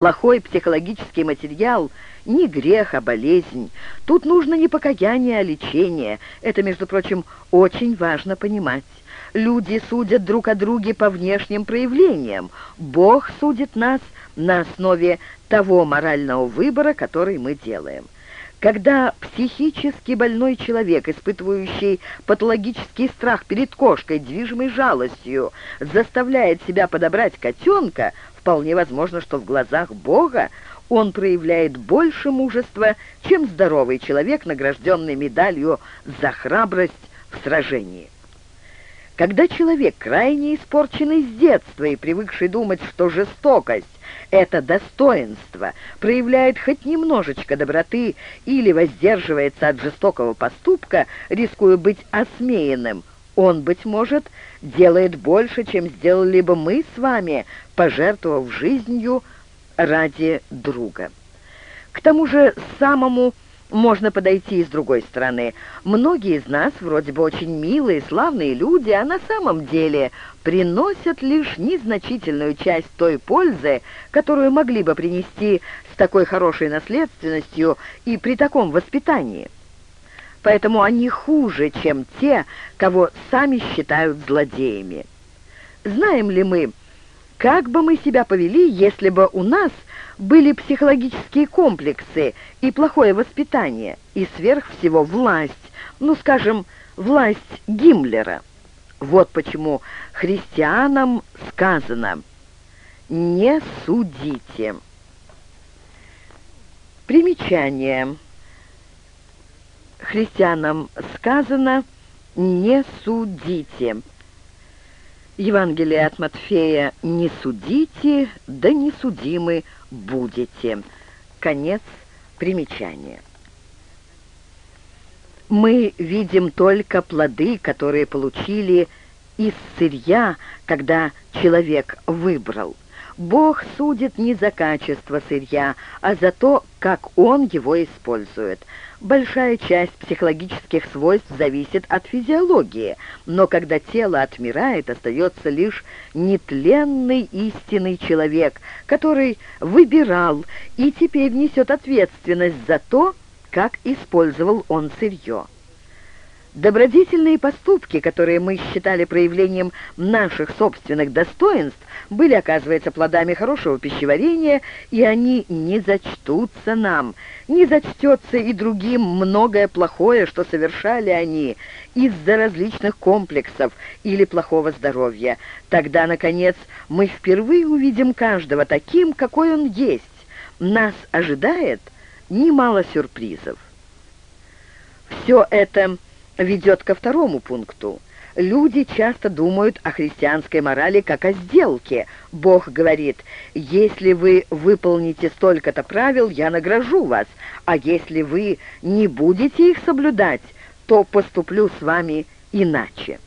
Плохой психологический материал — не грех, а болезнь. Тут нужно не покаяние, а лечение. Это, между прочим, очень важно понимать. Люди судят друг о друге по внешним проявлениям. Бог судит нас на основе того морального выбора, который мы делаем. Когда психически больной человек, испытывающий патологический страх перед кошкой, движимой жалостью, заставляет себя подобрать котенка, вполне возможно, что в глазах Бога он проявляет больше мужества, чем здоровый человек, награжденный медалью за храбрость в сражении. Когда человек, крайне испорченный с детства и привыкший думать, что жестокость — это достоинство, проявляет хоть немножечко доброты или воздерживается от жестокого поступка, рискуя быть осмеянным, он, быть может, делает больше, чем сделали бы мы с вами, пожертвовав жизнью ради друга. К тому же самому можно подойти и с другой стороны. Многие из нас вроде бы очень милые, славные люди, а на самом деле приносят лишь незначительную часть той пользы, которую могли бы принести с такой хорошей наследственностью и при таком воспитании. Поэтому они хуже, чем те, кого сами считают злодеями. Знаем ли мы, как бы мы себя повели, если бы у нас были психологические комплексы и плохое воспитание, и сверх всего власть, ну, скажем, власть Гиммлера? Вот почему христианам сказано «не судите». Примечание. Христианам сказано «не судите». Евангелие от Матфея «Не судите, да не судимы будете». Конец примечания. Мы видим только плоды, которые получили из сырья, когда человек выбрал. Бог судит не за качество сырья, а за то, как он его использует. Большая часть психологических свойств зависит от физиологии, но когда тело отмирает, остается лишь нетленный истинный человек, который выбирал и теперь несет ответственность за то, как использовал он сырье. Добродетельные поступки, которые мы считали проявлением наших собственных достоинств, были, оказывается, плодами хорошего пищеварения, и они не зачтутся нам, не зачтется и другим многое плохое, что совершали они из-за различных комплексов или плохого здоровья. Тогда, наконец, мы впервые увидим каждого таким, какой он есть. Нас ожидает немало сюрпризов. Все это ведет ко второму пункту. Люди часто думают о христианской морали как о сделке. Бог говорит, если вы выполните столько-то правил, я награжу вас, а если вы не будете их соблюдать, то поступлю с вами иначе.